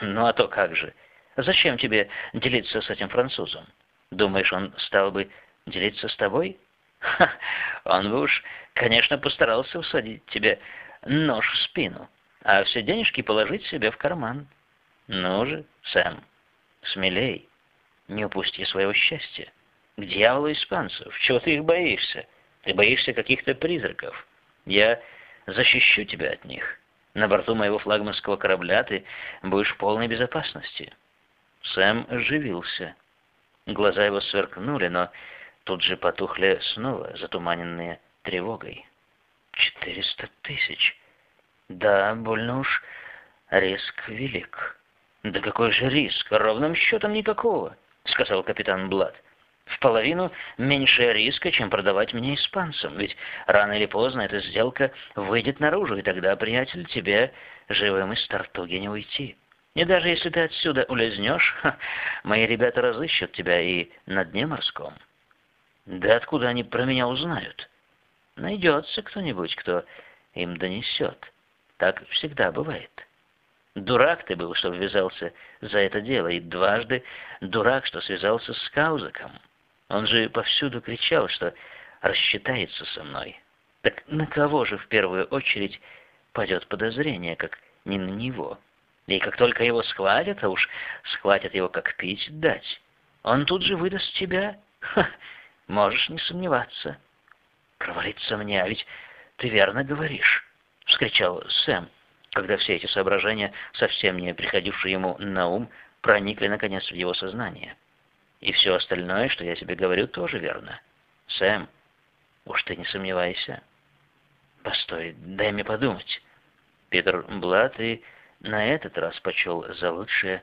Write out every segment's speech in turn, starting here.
Ну а то как же? Зачем тебе делиться с этим французом? Думаешь, он стал бы делиться с тобой? Ха, он бы уж, конечно, постарался усадить тебе нож в спину, а все денежки положить себе в карман. Ну же, Сэм, смелей, не упусти своего счастья. К дьяволу испанцев, чего ты их боишься? Ты боишься каких-то призраков. Я защищу тебя от них. На борту моего флагманского корабля ты будешь в полной безопасности». Сэм оживился. Глаза его сверкнули, но тут же потухли снова, затуманенные тревогой. «Четыреста тысяч! Да, больно уж риск велик». «Да какой же риск? Ровным счетом никакого», — сказал капитан Блад в половину меньше риска, чем продавать мне испанцам, ведь рано или поздно эта сделка выйдет наружу, и тогда, приятель, тебе живым из Тартуги не уйти. И даже если ты отсюда улизнешь, ха, мои ребята разыщут тебя и на дне морском. Да откуда они про меня узнают? Найдется кто-нибудь, кто им донесет. Так всегда бывает. Дурак ты был, что ввязался за это дело, и дважды дурак, что связался с Каузаком. Он же повсюду кричал, что рассчитается со мной. Так на кого же в первую очередь падет подозрение, как не на него? И как только его схватят, а уж схватят его как пить дать, он тут же выдаст тебя. Ха, можешь не сомневаться. Провалиться мне, а ведь ты верно говоришь, — вскричал Сэм, когда все эти соображения, совсем не приходившие ему на ум, проникли наконец в его сознание. И все остальное, что я тебе говорю, тоже верно. Сэм, уж ты не сомневайся. Постой, дай мне подумать. Питер Блат и на этот раз почел за лучшее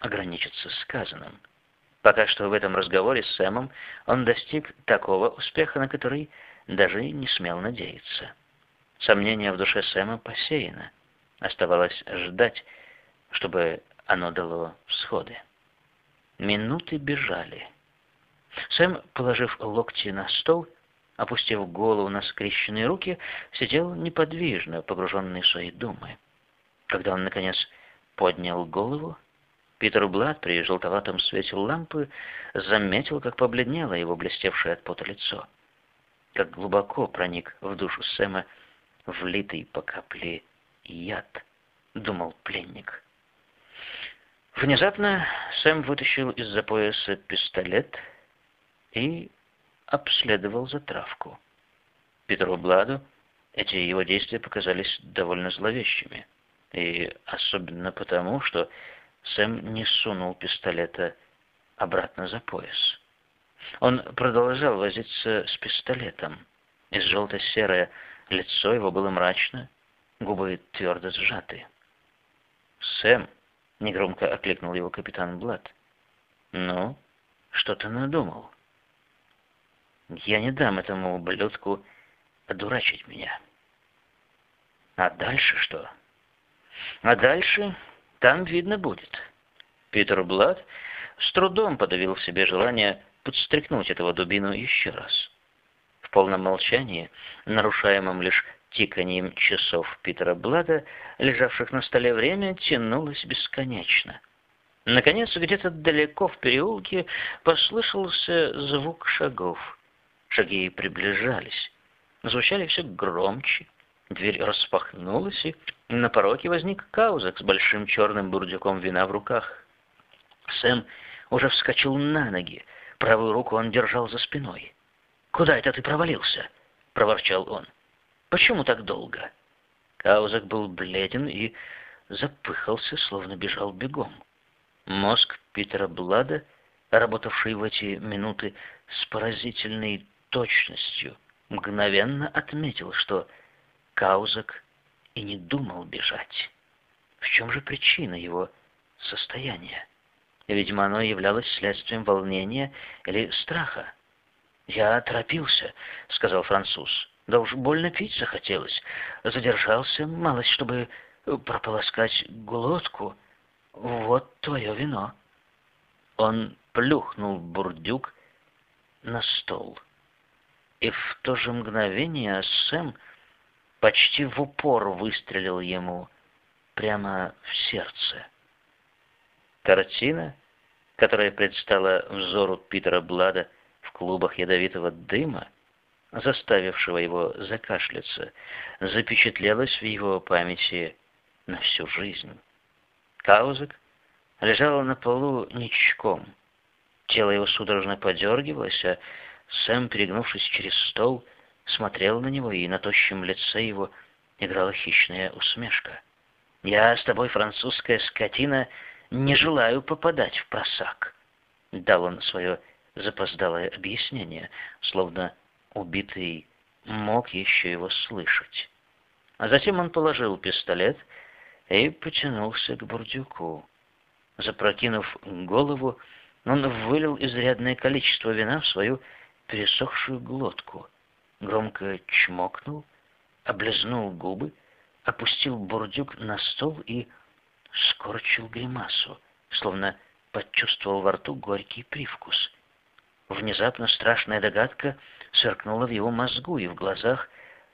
ограничиться сказанным. Пока что в этом разговоре с Сэмом он достиг такого успеха, на который даже не смел надеяться. Сомнение в душе Сэма посеяно. Оставалось ждать, чтобы оно дало всходы. Минуты бежали. Сэм, положив локти на стол, опустив голову на скрещенные руки, сидел неподвижно, погруженный в свои думы. Когда он, наконец, поднял голову, Питер Блад при желтоватом свете лампы заметил, как побледнело его блестевшее от пота лицо, как глубоко проник в душу Сэма влитый по капле яд, думал пленник. Внезапно Сэм вытащил из-за пояса пистолет и обследовал затравку. Петру Бладу эти его действия показались довольно зловещими, и особенно потому, что Сэм не сунул пистолета обратно за пояс. Он продолжал возиться с пистолетом, и желто-серое лицо его было мрачно, губы твердо сжаты. «Сэм!» — негромко окликнул его капитан Блад. «Ну, что ты надумал?» «Я не дам этому ублюдку одурачить меня». «А дальше что?» «А дальше там видно будет». Питер Блад с трудом подавил в себе желание подстрекнуть этого дубину еще раз. В полном молчании, нарушаемом лишь тиканьем часов Питера Блада, лежавших на столе, время тянулось бесконечно. Наконец, где-то далеко в переулке послышался звук шагов. Шаги приближались. Звучали все громче. Дверь распахнулась, и на пороге возник Каузак с большим черным бурдюком вина в руках. Сэм уже вскочил на ноги. Правую руку он держал за спиной. «Куда это ты провалился?» — проворчал он. Почему так долго? Каузак был бледен и запыхался, словно бежал бегом. Мозг Питера Блада, работавший в эти минуты с поразительной точностью, мгновенно отметил, что Каузак и не думал бежать. В чем же причина его состояния? Видимо, оно являлось следствием волнения или страха. «Я торопился», — сказал француз. Да уж больно пить захотелось. Задержался малость, чтобы прополоскать глотку. Вот твое вино. Он плюхнул бурдюк на стол. И в то же мгновение Сэм почти в упор выстрелил ему прямо в сердце. Картина, которая предстала взору Питера Блада в клубах ядовитого дыма, заставившего его закашляться, запечатлелась в его памяти на всю жизнь. Каузек лежала на полу ничком. Тело его судорожно подергивалось, а Сэм, перегнувшись через стол, смотрел на него, и на тощем лице его играла хищная усмешка. «Я с тобой, французская скотина, не желаю попадать в просак», — дал он свое запоздалое объяснение, словно убитый мог еще его слышать. А затем он положил пистолет и потянулся к бурдюку. Запрокинув голову, он вылил изрядное количество вина в свою пересохшую глотку, громко чмокнул, облизнул губы, опустил бурдюк на стол и скорчил гримасу, словно почувствовал во рту горький привкус. Внезапно страшная догадка сверкнула в его мозгу, и в глазах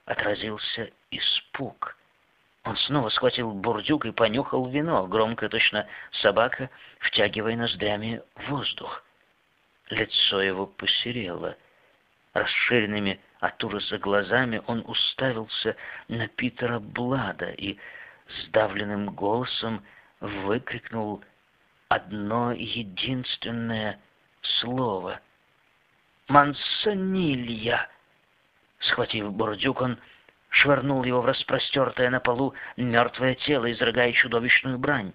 отразился испуг. Он снова схватил бурдюк и понюхал вино, громко, точно собака, втягивая ноздрями воздух. Лицо его посерело. Расширенными от ужаса глазами он уставился на Питера Блада и сдавленным голосом выкрикнул одно единственное слово — Мансонилья!» Схватив бурдюк, он швырнул его в распростертое на полу мертвое тело, изрыгая чудовищную брань.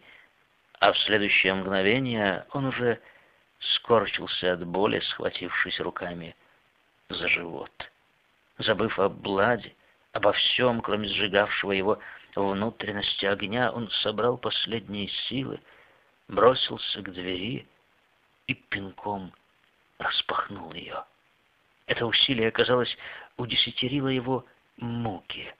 А в следующее мгновение он уже скорчился от боли, схватившись руками за живот. Забыв о Бладе, обо всем, кроме сжигавшего его внутренности огня, он собрал последние силы, бросился к двери и пинком распахнул ее. Это усилие, казалось, удесятерило его муки.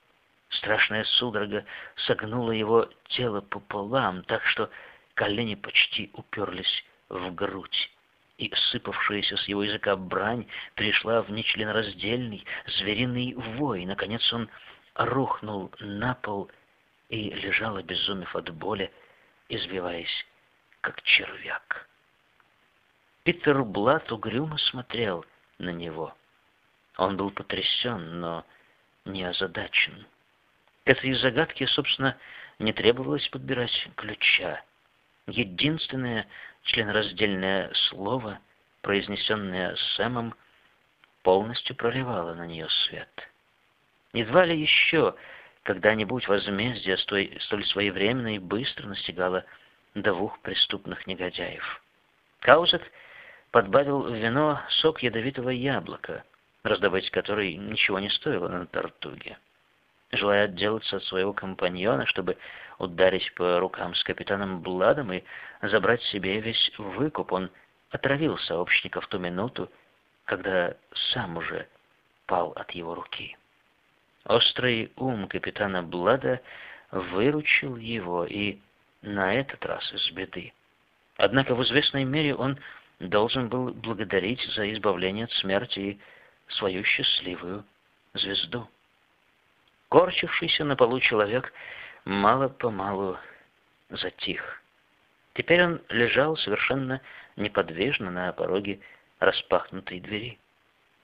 Страшная судорога согнула его тело пополам, так что колени почти уперлись в грудь, и сыпавшаяся с его языка брань пришла в нечленораздельный звериный вой. Наконец он рухнул на пол и лежал, обезумев от боли, извиваясь, как червяк. Питер Блат угрюмо смотрел на него. Он был потрясен, но не озадачен. К этой загадке, собственно, не требовалось подбирать ключа. Единственное членораздельное слово, произнесенное Сэмом, полностью проливало на нее свет. Едва ли еще когда-нибудь возмездие столь своевременно и быстро настигало двух преступных негодяев. Каузек подбавил в вино сок ядовитого яблока, раздобыть который ничего не стоило на тортуге. Желая отделаться от своего компаньона, чтобы ударить по рукам с капитаном Бладом и забрать себе весь выкуп, он отравил сообщника в ту минуту, когда сам уже пал от его руки. Острый ум капитана Блада выручил его и на этот раз из беды. Однако в известной мере он должен был благодарить за избавление от смерти и свою счастливую звезду. Корчившийся на полу человек мало-помалу затих. Теперь он лежал совершенно неподвижно на пороге распахнутой двери.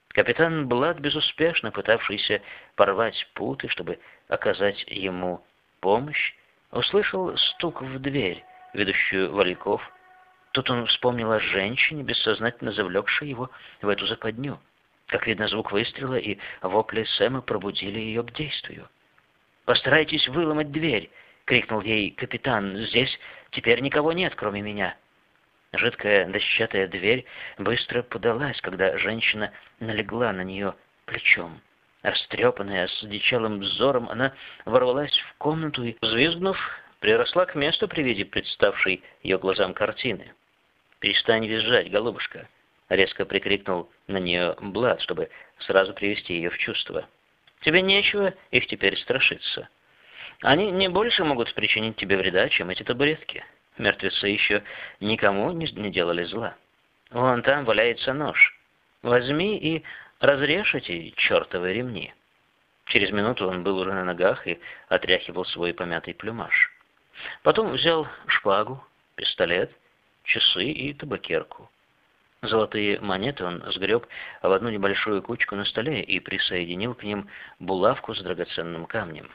Капитан Блад, безуспешно пытавшийся порвать путы, чтобы оказать ему помощь, услышал стук в дверь, ведущую вальков Тут он вспомнил о женщине, бессознательно завлекшей его в эту западню. Как видно, звук выстрела и вопли Сэма пробудили ее к действию. «Постарайтесь выломать дверь!» — крикнул ей капитан. «Здесь теперь никого нет, кроме меня». Жидкая дощатая дверь быстро подалась, когда женщина налегла на нее плечом. Растрепанная, с дичалым взором, она ворвалась в комнату и, взвизгнув, приросла к месту при виде представшей ее глазам картины. «Перестань визжать, голубушка!» — резко прикрикнул на нее Блад, чтобы сразу привести ее в чувство. «Тебе нечего их теперь страшиться. Они не больше могут причинить тебе вреда, чем эти табуретки. Мертвецы еще никому не, делали зла. Вон там валяется нож. Возьми и разрежь эти чертовы ремни». Через минуту он был уже на ногах и отряхивал свой помятый плюмаж. Потом взял шпагу, пистолет часы и табакерку. Золотые монеты он сгреб в одну небольшую кучку на столе и присоединил к ним булавку с драгоценным камнем.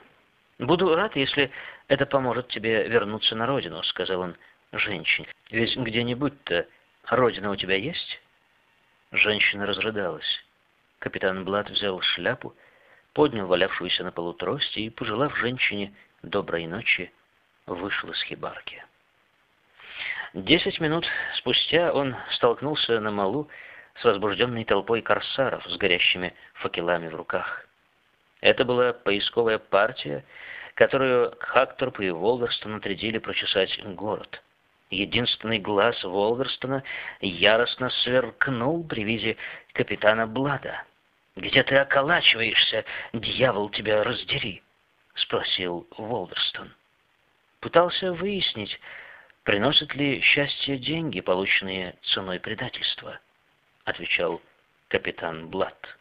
«Буду рад, если это поможет тебе вернуться на родину», — сказал он женщине. «Ведь где-нибудь-то родина у тебя есть?» Женщина разрыдалась. Капитан Блад взял шляпу, поднял валявшуюся на полу трость и, пожелав женщине доброй ночи, вышел из хибарки. Десять минут спустя он столкнулся на малу с возбужденной толпой корсаров с горящими факелами в руках. Это была поисковая партия, которую Хакторп и Волверстон отрядили прочесать город. Единственный глаз Волверстона яростно сверкнул при виде капитана Блада. «Где ты околачиваешься, дьявол тебя раздери?» — спросил Волверстон. Пытался выяснить, приносят ли счастье деньги, полученные ценой предательства, — отвечал капитан Блад.